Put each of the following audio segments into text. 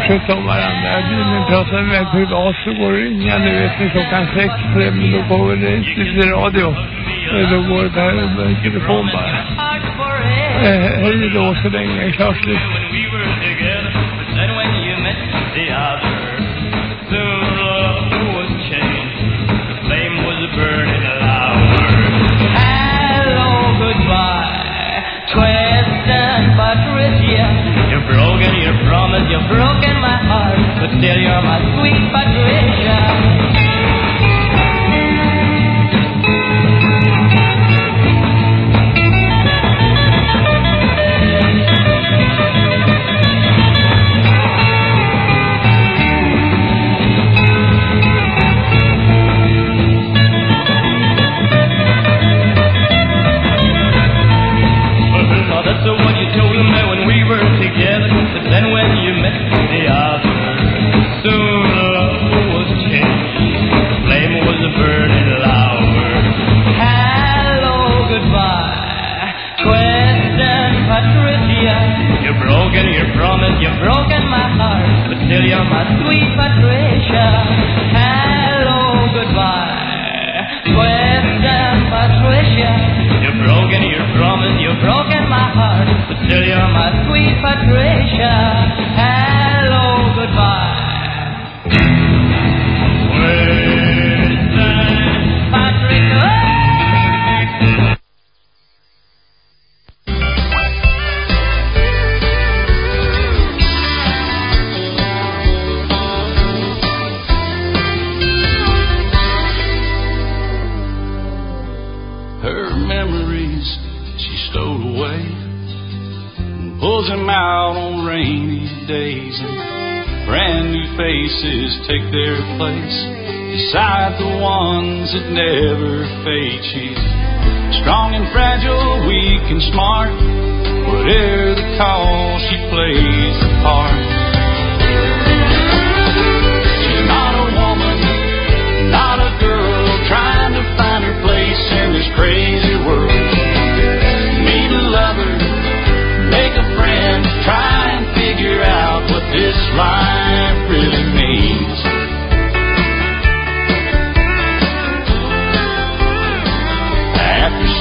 sköta om varandra. Nu pratar med privat så går det ringa nu vet ni klockan sex. Men då går det inte till radio. Då går det per telefon bara. Eh, hej då så länge. Klart slut. You're my sweet Patricia. Faces take their place beside the ones that never fade. She's strong and fragile weak and smart. Whatever the call she plays the part. She's not a woman not a girl trying to find her place in this crazy world. Meet a lover, make a friend, try and figure out what this life really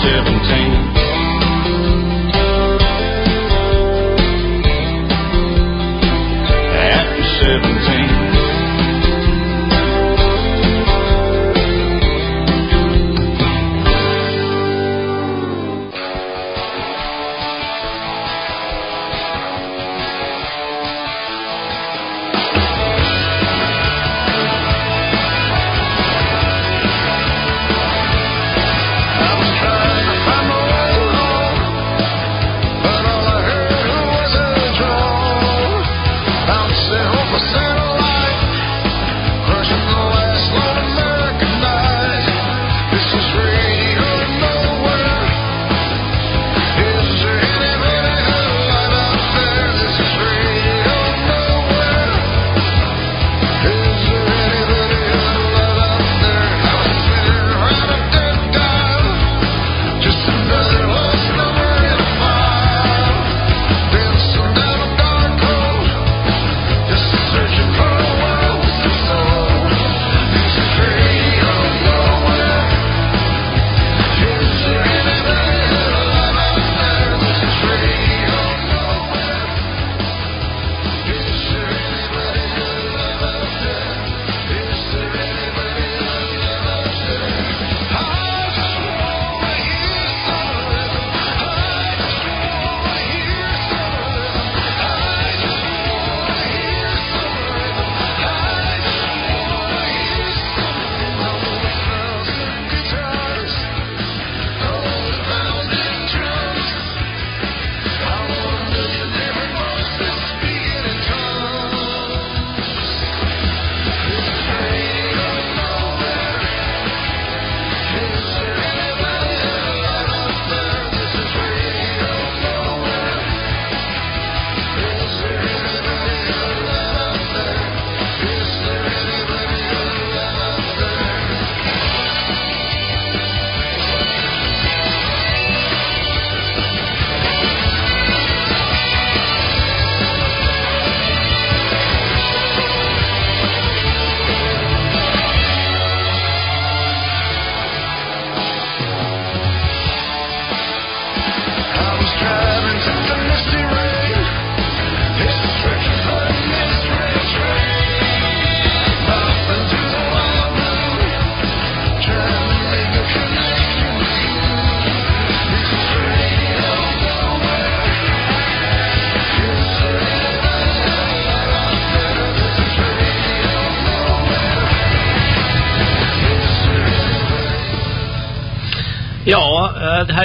17. After 17.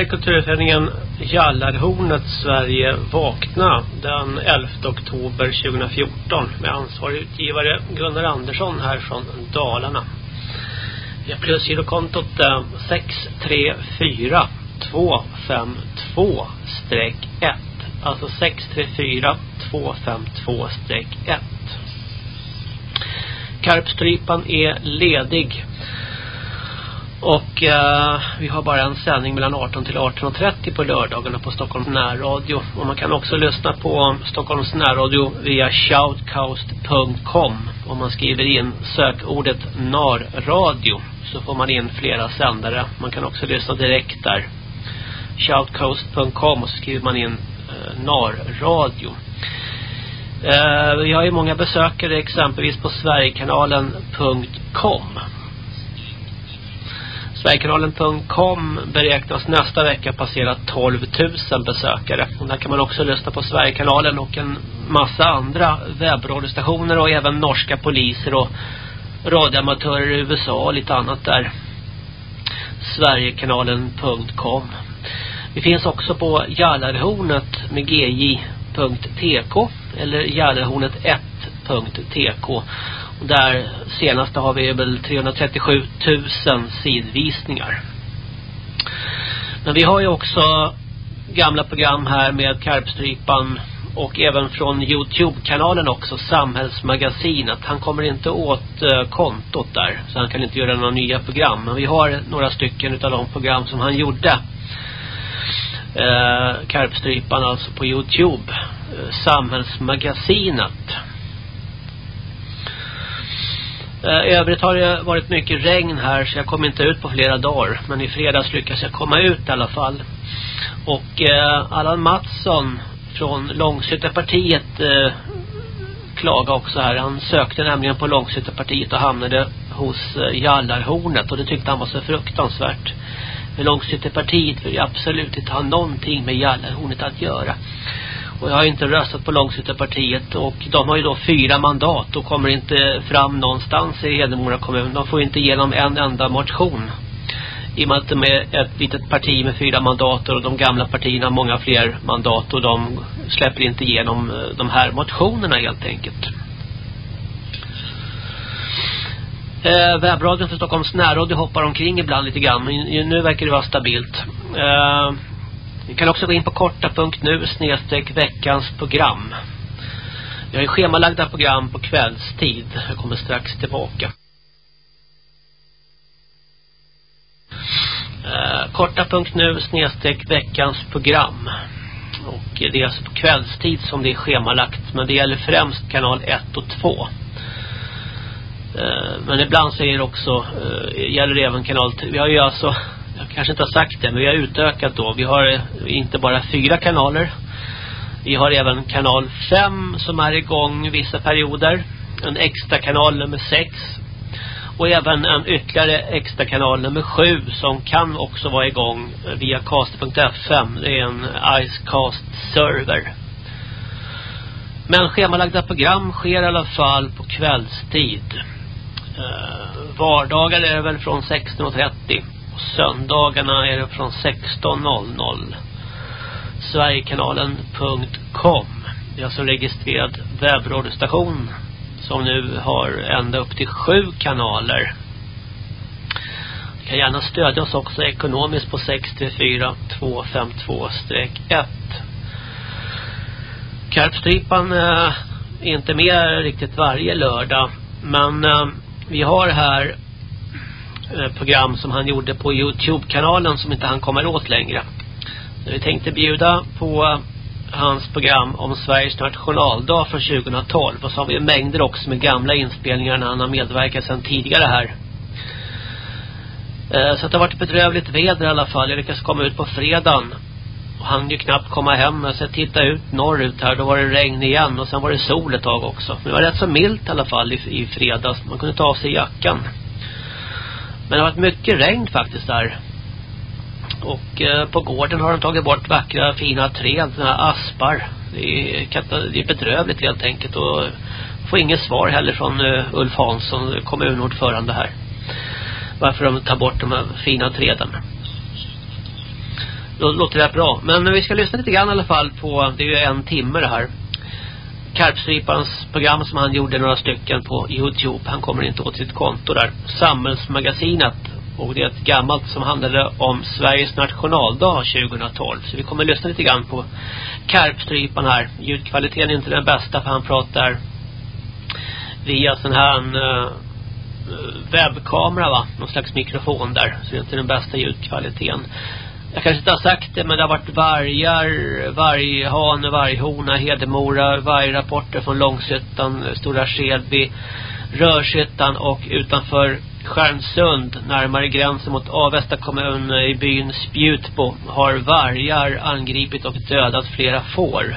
Här är kulturföreningen Jallarhornet Sverige vakna den 11 oktober 2014 med ansvarig utgivare Gunnar Andersson här från Dalarna. Vi har plusgirokontot 634252-1. alltså 634252-1. Karpstrypan är ledig och eh, vi har bara en sändning mellan 18 till 18.30 på lördagarna på Stockholms närradio. Och man kan också lyssna på Stockholms närradio via shoutcast.com. Om man skriver in sökordet narradio så får man in flera sändare. Man kan också lyssna direkt där. Shoutcast.com och så skriver man in eh, narradio. Eh, vi har ju många besökare exempelvis på sverigekanalen.com. Sverigekanalen.com beräknas nästa vecka passera 12 000 besökare. Och där kan man också lyssna på Sverigekanalen och en massa andra webbradiostationer och även norska poliser och radioamatörer i USA och lite annat där. Sverigekanalen.com Vi finns också på Jallarhornet med gj.tk eller Jallarhornet1.tk där senaste har vi väl 337 000 sidvisningar. Men vi har ju också gamla program här med Karpstrypan och även från Youtube-kanalen också, Samhällsmagasinet. Han kommer inte åt eh, kontot där, så han kan inte göra några nya program. Men vi har några stycken av de program som han gjorde. Eh, Karpstrypan alltså på Youtube. Uh, Samhällsmagasinet. Eh, I övrigt har det varit mycket regn här så jag kom inte ut på flera dagar. Men i fredags lyckades jag komma ut i alla fall. Och eh, Allan Mattsson från Långshyttepartiet eh, klaga också här. Han sökte nämligen på Långshyttepartiet och hamnade hos eh, Jallarhornet och det tyckte han var så fruktansvärt. Men Långshyttepartiet vill ju absolut inte ha någonting med Jallarhornet att göra. Och jag har inte röstat på Långshyttepartiet och de har ju då fyra mandat och kommer inte fram någonstans i Hedemora kommun. De får inte igenom en enda motion. I och med att de är ett litet parti med fyra mandat och de gamla partierna har många fler mandat och de släpper inte igenom eh, de här motionerna helt enkelt. Eh, webbradion för Stockholms närråd hoppar omkring ibland lite grann. Men nu verkar det vara stabilt. Eh, ni kan också gå in på korta.nu snedstreck veckans program. Vi har ju schemalagda program på kvällstid. Jag kommer strax tillbaka. Eh, korta.nu snedstreck veckans program. Och det är alltså på kvällstid som det är schemalagt. Men det gäller främst kanal 1 och 2. Eh, men ibland så är det också, eh, gäller det även kanal 3. Vi har ju alltså jag kanske inte har sagt det, men vi har utökat då. Vi har eh, inte bara fyra kanaler. Vi har även kanal 5 som är igång vissa perioder. En extra kanal nummer 6. Och även en ytterligare extra kanal nummer 7 som kan också vara igång via cast.fm. Det är en Icecast server. Men schemalagda program sker i alla fall på kvällstid. Eh, vardagar är det väl från 16.30. Och Söndagarna är det från 16.00. Sverigekanalen.com Det är alltså en registrerad webbradiostation som nu har ända upp till sju kanaler. Du kan gärna stödja oss också ekonomiskt på 634 252-1. Karpstripan är inte med riktigt varje lördag. Men eh, vi har här Eh, program som han gjorde på Youtube-kanalen som inte han kommer åt längre. Vi tänkte bjuda på eh, hans program om Sveriges nationaldag från 2012 och så har vi mängder också med gamla inspelningar när han har medverkat sedan tidigare här. Eh, så det har varit bedrövligt väder i alla fall. Jag lyckades komma ut på fredagen. Och han ju knappt komma hem. Så jag tittade ut norrut här. Då var det regn igen. Och sen var det sol ett tag också. Men det var rätt så milt i alla fall i, i fredags. Man kunde ta av sig jackan. Men det har varit mycket regn faktiskt där. Och eh, på gården har de tagit bort vackra fina träd, såna här aspar. Det är, det är bedrövligt helt enkelt och får inget svar heller från uh, Ulf Hansson, kommunordförande här. Varför de tar bort de här fina träden. Då låter det bra. Men vi ska lyssna lite grann i alla fall på, det är ju en timme det här. Karpstriparens program som han gjorde några stycken på Youtube. Han kommer inte åt sitt konto där. Samhällsmagasinet. Och det är ett gammalt som handlade om Sveriges nationaldag 2012. Så vi kommer lyssna lite grann på Karpstripan här. Ljudkvaliteten är inte den bästa för han pratar via sån här uh, webbkamera va. Någon slags mikrofon där. Så det är inte den bästa ljudkvaliteten jag kanske inte har sagt det men det har varit vargar, varghane, varghona, Hedemora, vargrapporter från Långshyttan, Stora Skedby, Rörshyttan och utanför Stjärnsund närmare gränsen mot Avesta kommun i byn Spjutbo har vargar angripit och dödat flera får.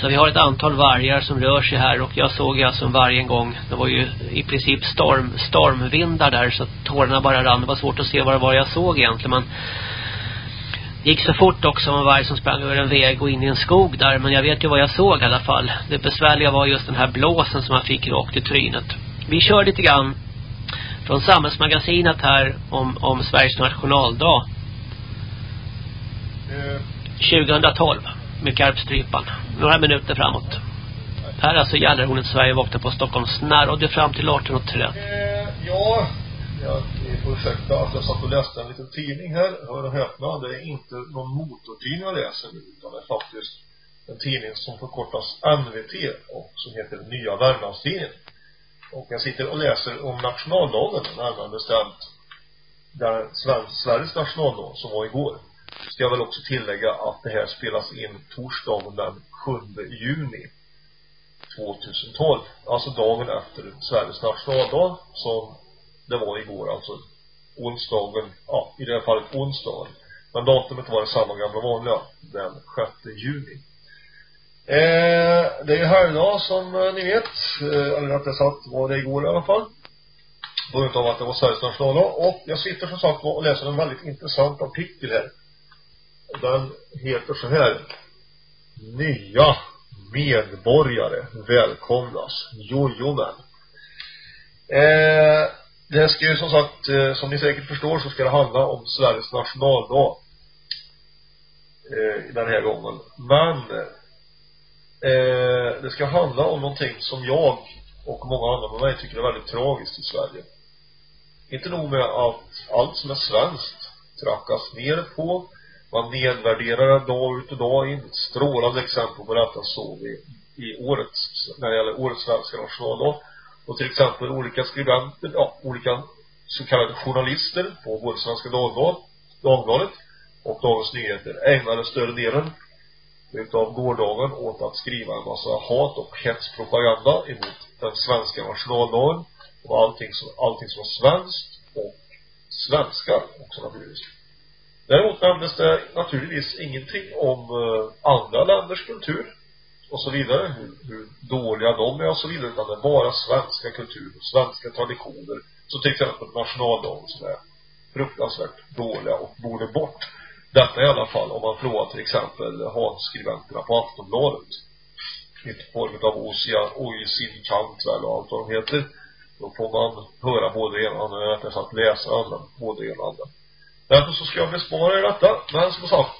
Så vi har ett antal vargar som rör sig här och jag såg alltså en varg en gång. Det var ju i princip storm, stormvindar där så att tårarna bara rann. Det var svårt att se vad det var jag såg egentligen men gick så fort också med varg som sprang över en väg och in i en skog där. Men jag vet ju vad jag såg i alla fall. Det besvärliga var just den här blåsen som man fick rakt i trynet. Vi kör lite grann från Samhällsmagasinet här om, om Sveriges nationaldag. 2012 med Karpstrypan. Några minuter framåt. Här är alltså Gällarhornet Sverige vaknar på Stockholms närradio fram till 18.30. Eh, ja, jag får ursäkta att jag satt och läste en liten tidning här. Hör och häpna, det är inte någon motortidning jag läser nu, utan det är faktiskt en tidning som förkortas NVT och som heter Nya Värmlandstidningen. Och jag sitter och läser om nationaldagen, närmare bestämt där Sveriges nationaldag som var igår. Ska jag väl också tillägga att det här spelas in torsdagen den 7 juni 2012. Alltså dagen efter Sveriges nationaldag som det var igår alltså onsdagen, ja i det här fallet onsdagen. Men datumet var det samma gamla vanliga, den 6 juni. Eh, det är ju helgdag som eh, ni vet, eh, eller rättare sagt var det igår i alla fall. På grund av att det var Sveriges nationaldag. Och jag sitter som sagt och läser en väldigt intressant artikel här. Den heter så här. Nya medborgare välkomnas. Jojomän. Eh, det ska ju som sagt, eh, som ni säkert förstår så ska det handla om Sveriges nationaldag. Eh, den här gången. Men eh, det ska handla om någonting som jag och många andra med mig tycker är väldigt tragiskt i Sverige. Inte nog med att allt som är svenskt trackas ner på. Man nedvärderar det dag ut och dag in. Ett strålande exempel på detta såg vi i årets, när det gäller årets svenska nationaldag och till exempel olika skribenter, ja, olika så kallade journalister på både Svenska Dagbladet, Dagbladet och Dagens Nyheter ägnade större delen utav gårdagen åt att skriva en massa hat och hetspropaganda emot den svenska nationaldagen och allting som, allting som var svenskt och svenskar också naturligtvis. Däremot nämndes det naturligtvis ingenting om eh, andra länders kultur och så vidare, hur, hur dåliga de är och så vidare, utan det är bara svenska kultur och svenska traditioner, så till exempel nationaldagen som är fruktansvärt dåliga och borde bort. Detta i alla fall om man frågar till exempel hatskribenterna på Aftonbladet. I form av Osia, Oisin Cantwell och allt vad de heter. Då får man höra både det ena och andra, rättare sagt läsa andra, både det ena och andra. Därför så ska jag bespara er detta. Men som sagt,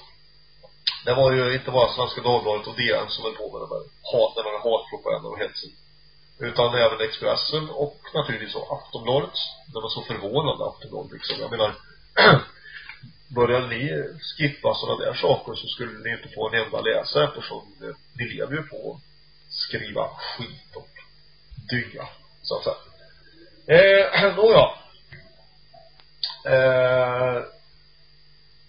det var ju inte bara Svenska Dagbladet och DN som höll på med den här hat, och hatpropaganda hatpropagandan och hetsen. Utan även Expressen och naturligtvis så Aftonbladet. Det var så förvånande Aftonbladet liksom. Jag menar, började ni skippa sådana där saker så skulle ni inte få en enda läsare eftersom eh, ni lever ju på att skriva skit och dynga, så att säga. Eh, nåja. Eh,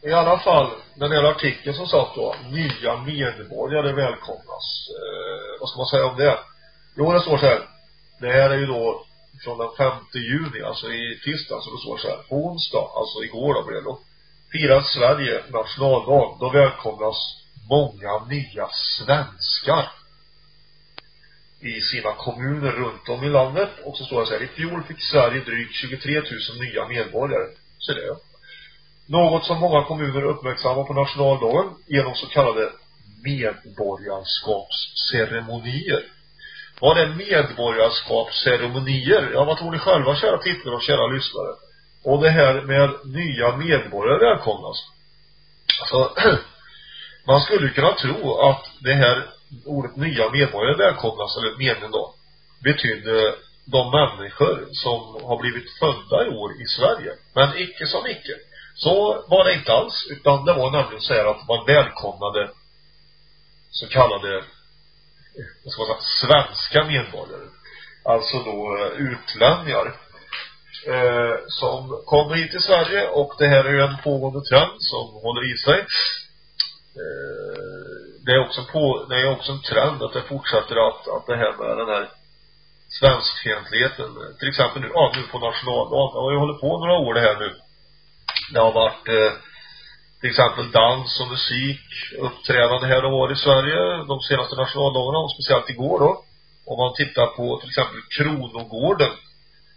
i alla fall, den här artikeln som satt då, nya medborgare välkomnas. Eh, vad ska man säga om det? Jo, det står så här. Det här är ju då från den 5 juni, alltså i tisdag, så det står så här. På onsdag, alltså igår då blev det då, firar Sverige nationaldag. Då välkomnas många nya svenskar i sina kommuner runt om i landet. Och så står det så här, i fjol fick Sverige drygt 23 000 nya medborgare. Så det något som många kommuner uppmärksammar på nationaldagen genom så kallade medborgarskapsceremonier. Vad är medborgarskapsceremonier? Ja, vad tror ni själva, kära tittare och kära lyssnare? Och det här med nya medborgare välkomnas. alltså man skulle kunna tro att det här ordet nya medborgare välkomnas, eller meningen då, betydde de människor som har blivit födda i år i Sverige. Men icke som icke. Så var det inte alls, utan det var nämligen så här att man välkomnade så kallade, vad ska man säga, svenska medborgare. Alltså då eh, utlänningar. Eh, som kommer hit till Sverige och det här är ju en pågående trend som håller i sig. Eh, det är också på, det är också en trend att det fortsätter att, att det här med den här svenskfientligheten. Eh, till exempel nu, ja, nu på nationaldagen. Det har ju hållit på några år det här nu. Det har varit eh, till exempel dans och musik, uppträdande här och var i Sverige de senaste nationaldagarna och speciellt igår då. Om man tittar på till exempel Kronogården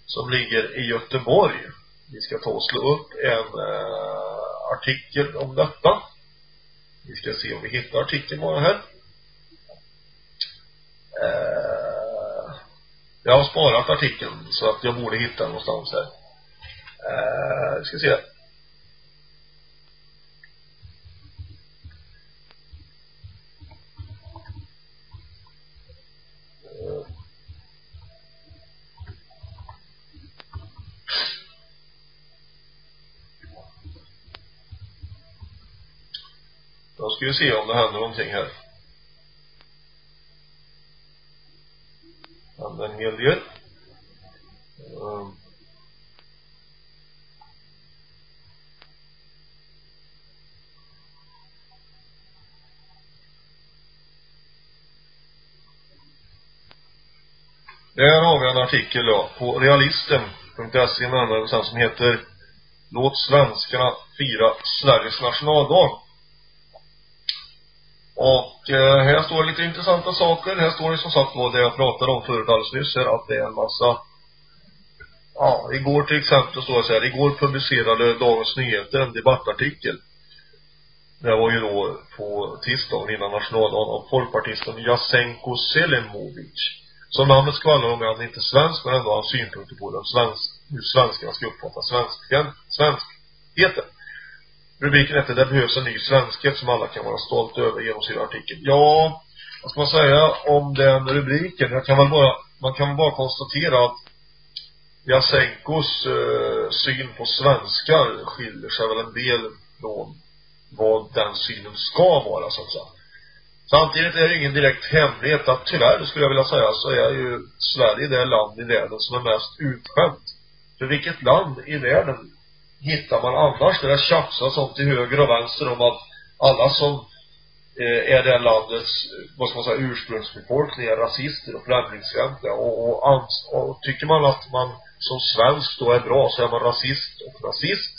som ligger i Göteborg. Vi ska ta och slå upp en eh, artikel om detta. Vi ska se om vi hittar artikeln bara här. Eh, jag har sparat artikeln så att jag borde hitta den någonstans här. Eh, vi ska se. Då ska vi se om det händer någonting här. Händer en hel del. Um. Där har vi en artikel då på realisten.se med som heter Låt svenskarna fira Sveriges nationaldag. Och eh, här står lite intressanta saker. Här står det som sagt vad det jag pratade om förut alldeles nyss här, att det är en massa Ja, igår till exempel står det så här, igår publicerade Dagens Nyheter en debattartikel. Det var ju då på tisdagen innan nationaldagen av folkpartisten Jasenko Selimovic. Som namnet skvallrar om är han inte svensk men ändå har synpunkter på den svensk, hur svenskarna ska uppfatta svensken, svenskheten. Rubriken hette, Det behövs en ny svenskhet som alla kan vara stolta över genom sin artikel. Ja, vad ska man säga om den rubriken? Jag kan väl bara, man kan väl bara konstatera att Jasenkos eh, syn på svenskar skiljer sig väl en del från vad den synen ska vara så att säga. Samtidigt är det ingen direkt hemlighet att tyvärr skulle jag vilja säga så är ju Sverige det land i världen som är mest utskämt. För vilket land i världen hittar man annars där det tjafsas om till höger och vänster om att alla som eh, är det landets, vad ska man säga, ursprungsbefolkning är rasister och främlingsfientliga och, och, ans och tycker man att man som svensk då är bra så är man rasist och rasist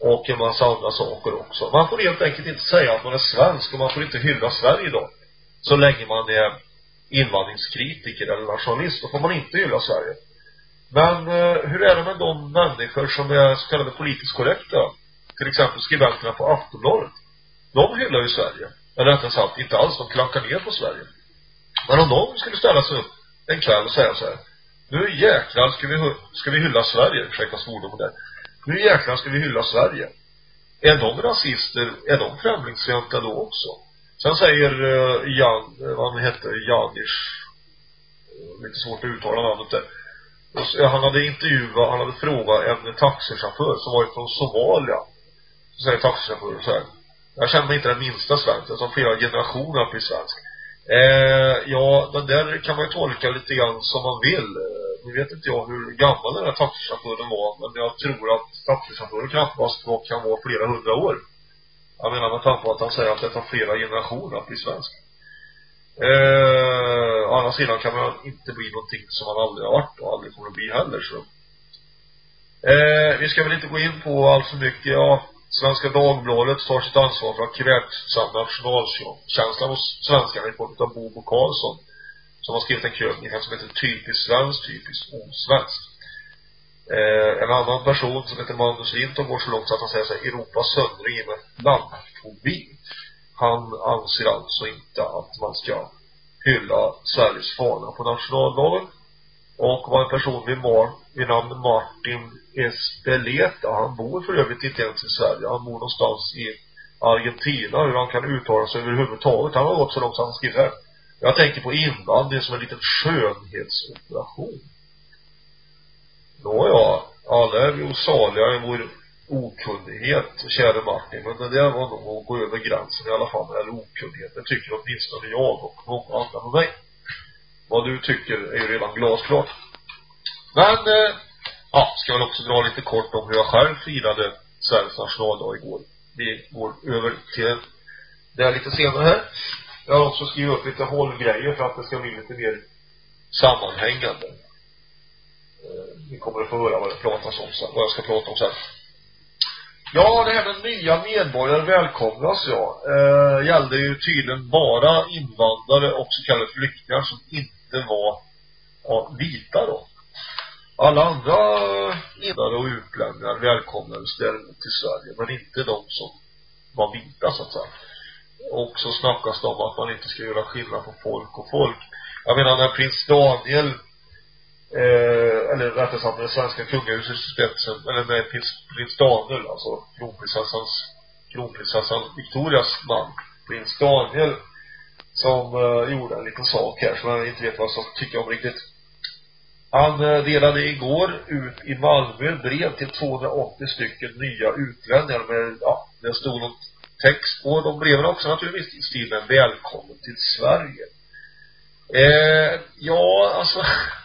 och en massa andra saker också. Man får helt enkelt inte säga att man är svensk och man får inte hylla Sverige då. Så länge man är invandringskritiker eller nationalist, då får man inte hylla Sverige. Men eh, hur är det med de människor som är så kallade politiskt korrekta? Till exempel skribenterna på Aftonbladet. De hyllar ju Sverige. Eller rättare sagt, inte alls. De klankar ner på Sverige. Men om de skulle ställa sig upp en kväll och säga så här. Nu jäklar ska vi, ska vi hylla Sverige. Ursäkta svordomen där. Nu jäklar ska vi hylla Sverige. Är de rasister? Är de främlingsfientliga då också? Sen säger uh, Jan, eh, vad han heter, Janisch. Eh, lite svårt att uttala namnet där han hade intervjuat, han hade frågat en taxichaufför som var från Somalia. Så säger taxichauffören så här. Jag känner mig inte den minsta svensk, som flera generationer att bli svensk. Eh, ja, den där kan man ju tolka lite grann som man vill. Eh, nu vet inte jag hur gammal den där taxichauffören var, men jag tror att taxichauffören knappast kan vara flera hundra år. Jag menar med tanke på att han säger att det tar flera generationer att bli svensk. Eh, å andra sidan kan man inte bli någonting som man aldrig har varit och aldrig kommer att bli heller så. Eh, vi ska väl inte gå in på allt för mycket. Ja, Svenska Dagbladet tar sitt ansvar för att kvävt nationalkänslan hos svenskarna i form av Bobo Karlsson som har skrivit en krönika som heter Typiskt svenskt, typiskt osvenskt. Eh, en annan person som heter Magnus Linton går så långt så att han säger så här, Europas söndring med landfobi. Han anser alltså inte att man ska hylla Sveriges fana på nationaldagen. Och var en person vid, Mar vid namn Martin Espeleta. Han bor för övrigt inte ens i Sverige. Han bor någonstans i Argentina, hur han kan uttala sig överhuvudtaget. Han har gått så långt som han skriver. Jag tänker på invandring som en liten skönhetsoperation. Nåja, alla är vi osaliga i vår okunnighet, käre Martin. Men det där var nog att gå över gränsen i alla fall eller okunnighet. Det tycker åtminstone jag och många andra med mig. Vad du tycker är ju redan glasklart. Men, eh, ja, ska väl också dra lite kort om hur jag själv firade Sveriges nationaldag igår. Vi går över till det lite senare här. Jag har också skrivit upp lite hållgrejer för att det ska bli lite mer sammanhängande. Eh, ni kommer att få höra vad det pratas om sen, vad jag ska prata om sen. Ja, det här med nya medborgare välkomnas ja. Eh, gällde ju tydligen bara invandrare och så kallade flyktingar som inte var ja, vita då. Alla andra eh, invandrare och utlänningar välkomnades däremot till Sverige, men inte de som var vita så att säga. Och så snackas det om att man inte ska göra skillnad på folk och folk. Jag menar när prins Daniel eh, eller rättare sagt med det svenska kungahuset i spetsen, eller med prins, prins Daniel, alltså kronprinsessans, kronprinsessan Victorias man, prins Daniel, som eh, gjorde en liten sak här som jag inte vet vad jag ska tycka om riktigt. Han eh, delade igår ut i Malmö brev till 280 stycken nya utlänningar med, ja, det stod något text på de breven också naturligtvis i stil med välkommen till Sverige. Eh, ja, alltså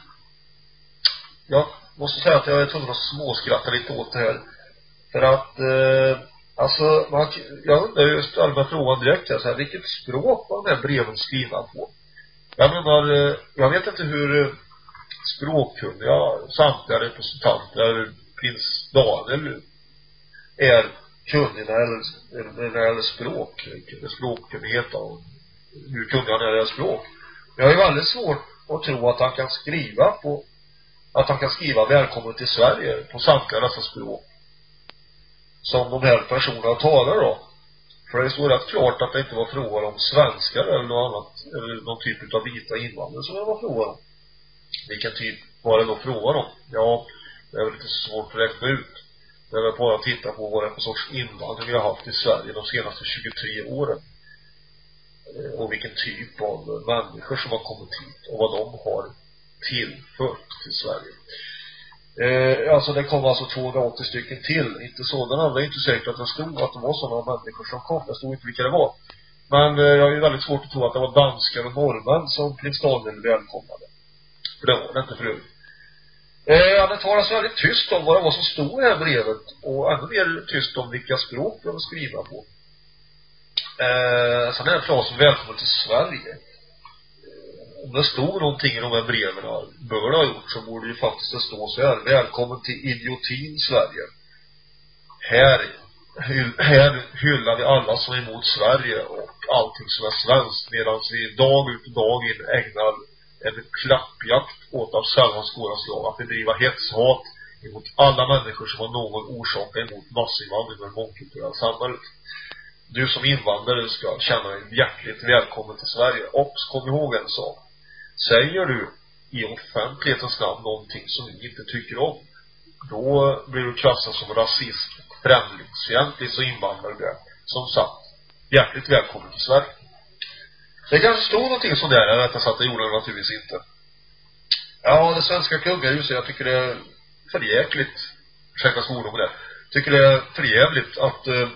jag måste säga att jag är tvungen att småskratta lite åt det här. För att, eh, alltså, man, jag undrar ju, ställer mig frågan direkt här, så här, vilket språk var de här breven skrivna på? Jag menar, eh, jag vet inte hur eh, språkkunniga samtliga representanter, prins Daniel, är kunnig när det gäller, när det gäller språk, språkkunnighet och hur kunnig han är när det gäller språk. Jag har ju väldigt svårt att tro att han kan skriva på att han kan skriva välkommen till Sverige på samtliga dessa språk som de här personerna talar då. För det står rätt klart att det inte var frågan om svenskar eller något annat, eller någon typ av vita invandrare som det var frågan om. Vilken typ var det då frågan om? Ja, det är väl lite svårt att räkna ut. Det är väl bara att titta på vad det är för sorts invandring vi har haft i Sverige de senaste 23 åren. Eh, och vilken typ av människor som har kommit hit och vad de har tillfört till Sverige. Eh, alltså det kom alltså 280 stycken till. Inte sådana, det är inte säkert att det stod att det var sådana människor som kom. Det stod inte vilka det var. Men eh, jag har ju väldigt svårt att tro att det var danskar och norrmän som prins Daniel välkomnade. För det var det inte förut. Eh, ja, det talas väldigt tyst om vad det var som stod i det här brevet. Och ännu mer tyst om vilka språk de var skrivna på. Eh, sen är det frasen välkommen till Sverige om det stod någonting i de här breven bör det ha gjort så borde det ju faktiskt stå så här välkommen till idiotin Sverige här här hyllar vi alla som är emot Sverige och allting som är svenskt medan vi dag ut och dag in ägnar en klappjakt åt av sällan skåda slag att bedriva hetshat emot alla människor som har någon orsak emot massinvandring och mångkulturella samhället. Du som invandrare ska känna dig hjärtligt välkommen till Sverige. Och kom ihåg en sak. Säger du i offentlighetens namn någonting som vi inte tycker om, då blir du klassad som rasist, främlingsfientlig så invandrar du. Som sagt, hjärtligt välkommen till Sverige. Det kanske stod någonting sånt där, rättare sagt, det gjorde det naturligtvis inte. Ja, det svenska kungahuset, jag tycker det är för jäkligt, ursäkta svordomen där, tycker det är för jävligt att, eh,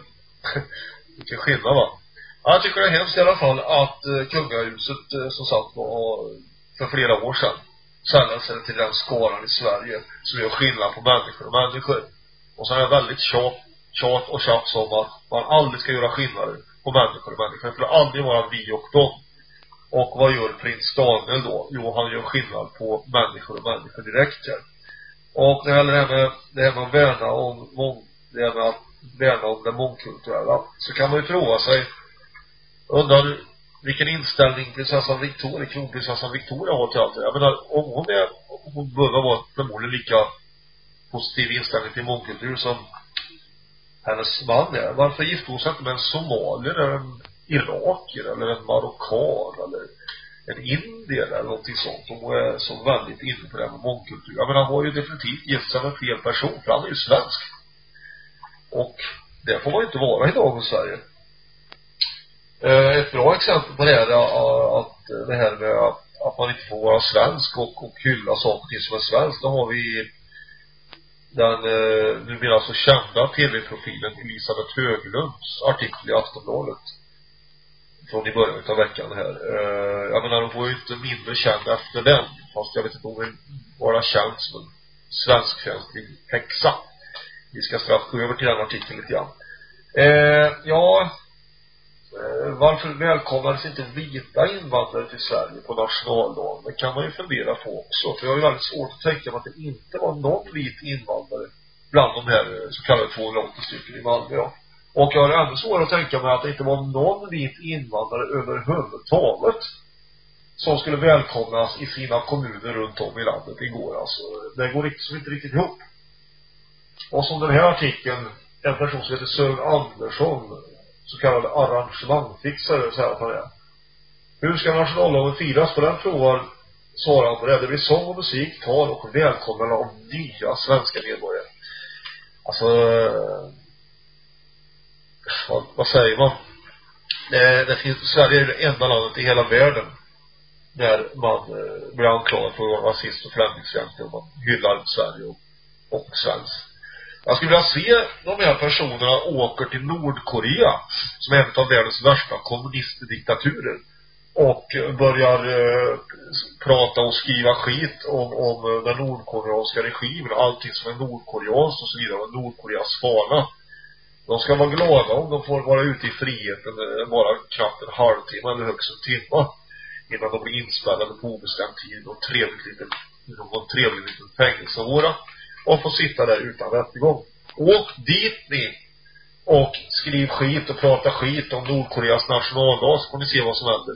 vilken skillnad va. Ja, jag tycker det är hemskt i alla fall att eh, kungahuset, eh, som sagt var, för flera år sedan sälla sig till den skaran i Sverige som gör skillnad på människor och människor. Och så är det väldigt tjat, tjat och tjafs om att man aldrig ska göra skillnader på människor och människor. Det får aldrig vara vi och dem. Och vad gör prins Daniel då? Jo, han gör skillnad på människor och människor direkt här. Och när det gäller det här med, det här med att värna om, mång, det här med att värna om det mångkulturella, så kan man ju fråga sig, undrar vilken inställning prinsessan Victoria, kronprinsessan Victoria har till allt det. Jag menar, om hon är, hon behöver vara förmodligen lika positiv inställning till mångkultur som hennes man är. Varför gifte hon sig inte med en somalier eller en irakier eller en marockan eller en indier eller någonting sånt. Hon är så väldigt inne på det här med mångkultur. Jag menar, hon har ju definitivt gift sig med fel person, för han är ju svensk. Och det får man ju inte vara i dagens Sverige. Eh, ett bra exempel på det är att det här med att, att man inte får vara svensk och, och hylla saker och ting som är svenskt. Då har vi den eh, numera så alltså kända tv-profilen Elisabeth Höglunds artikel i Aftonbladet från i början av veckan här. Eh, jag menar, hon var ju inte mindre känd efter den. Fast jag vet inte om hon vill vara känd som en svenskfientlig häxa. Vi ska strax gå över till den artikeln lite grann. Eh, ja, Eh, varför välkomnades inte vita invandrare till Sverige på nationaldagen? Det kan man ju fundera på också. För jag har ju väldigt svårt att tänka mig att det inte var någon vit invandrare bland de här eh, så kallade 280 stycken i Malmö, ja. Och jag har ännu svårare att tänka mig att det inte var någon vit invandrare överhuvudtaget som skulle välkomnas i sina kommuner runt om i landet igår alltså. Det går liksom inte riktigt ihop. Och som den här artikeln, en person som heter Sören Andersson, så kallad arrangemangfixare, så här han är. Hur ska nationaldagen firas? På den frågan svarar han på det. Det blir sång och musik, tal och välkomnande av nya svenska medborgare. Alltså, eh, vad, vad säger man? Det, det finns, Sverige är det enda landet i hela världen där man eh, blir anklagad för att vara rasist och främlingsfientlig och man hyllar Sverige och, och svensk. Jag skulle vilja se de här personerna åker till Nordkorea som är en av världens värsta kommunistdiktaturer och börjar eh, prata och skriva skit om, om den nordkoreanska regimen och allting som är nordkoreanskt och så vidare, och Nordkoreas fana. De ska vara glada om de får vara ute i friheten eh, bara knappt en halvtimme eller högst en timme innan de blir inspärrade på obestämd tid och trevligt liten, någon trevlig liten fängelsevåra och får sitta där utan rättegång. Åk dit ni och skriv skit och prata skit om Nordkoreas nationaldag så får ni se vad som händer.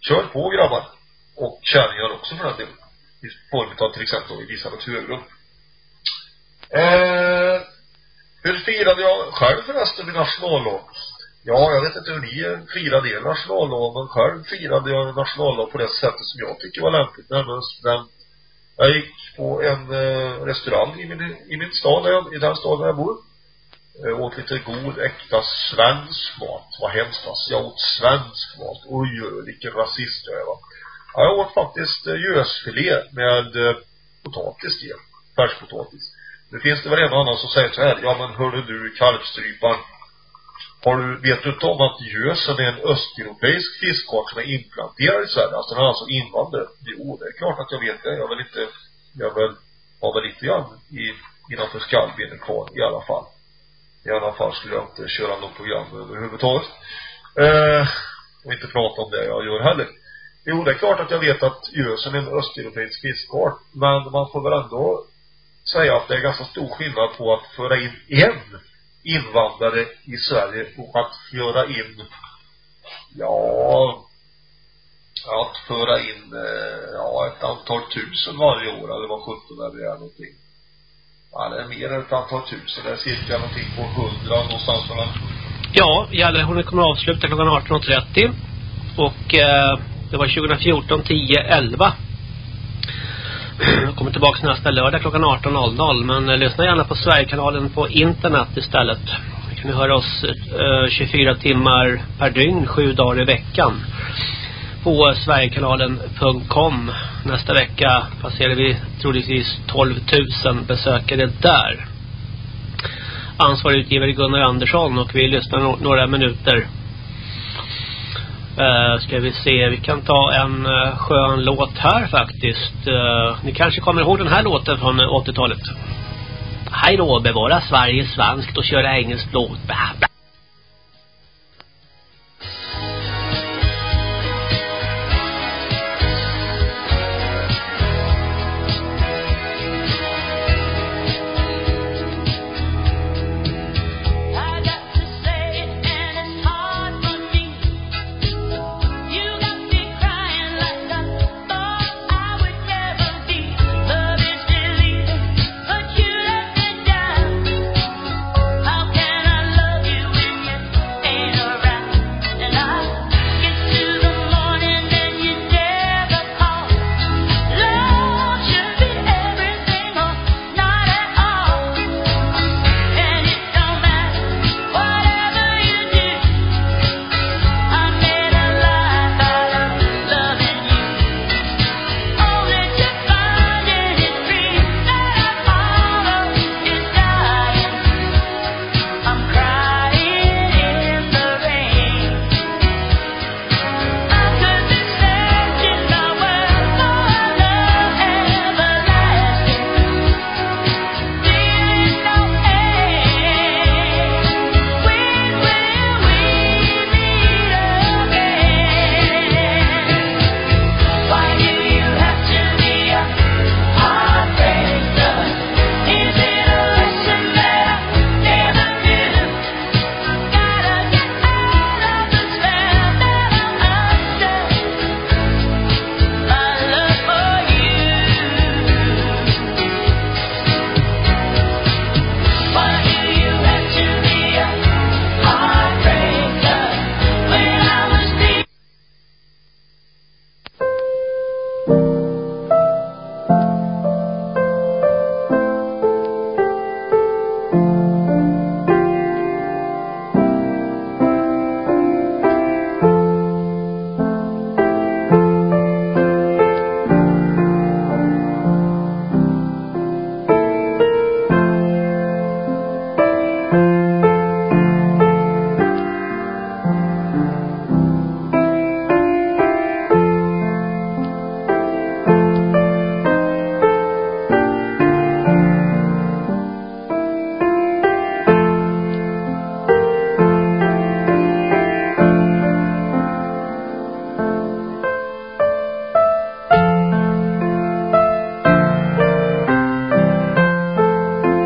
Kör på grabbar. Och kärringar också för den delen. I form av till exempel Elisabeth Höglund. Eh, hur firade jag själv förresten min nationaldag? Ja, jag vet inte hur ni firade er nationaldag, men själv firade jag en nationaldag på det sättet som jag tycker var lämpligt. Nämligen den, jag gick på en eh, restaurang i min, i min stad, där jag, i den staden där jag bor. Eh, jag åt lite god, äkta svensk mat. Vad hemskt alltså. Jag åt svensk mat. Oj, oj, vilken rasist jag är va. Ja, jag åt faktiskt eh, gösfilé med eh, potatis i. Färskpotatis. Nu finns det väl en och annan som säger så här, ja men hörde du kalvstrypan har du, vet du inte om att gösen är en östeuropeisk fiskart som är implanterad i Sverige? Alltså den är alltså invandrat? Jo, det är klart att jag vet det. Jag vill inte, jag vill, har väl lite grann i, innanför skallbenen kvar i alla fall. I alla fall skulle jag inte köra något program överhuvudtaget. Eh, och inte prata om det jag gör heller. Jo, det är klart att jag vet att gösen är en östeuropeisk fiskart. Men man får väl ändå säga att det är ganska stor skillnad på att föra in en invandrare i Sverige och att föra in ja att föra in eh, ja ett antal tusen varje år eller vad sjutton det är någonting. Ja det är mer än ett antal tusen. Det är cirka någonting på hundra någonstans mellan ja Gällarhornet kommer att avsluta klockan 18.30 och eh, det var 2014 10 11 jag kommer tillbaka nästa lördag klockan 18.00 men eh, lyssna gärna på Sverigekanalen på internet istället. Ni kan höra oss eh, 24 timmar per dygn, sju dagar i veckan på sverigekanalen.com. Nästa vecka passerar vi troligtvis 12 000 besökare där. Ansvarig utgivare Gunnar Andersson och vi lyssnar några minuter Uh, ska vi se, vi kan ta en uh, skön låt här faktiskt. Uh, ni kanske kommer ihåg den här låten från 80-talet. Hej då, bevara Sverige svenskt och köra engelsk låt. Bla, bla.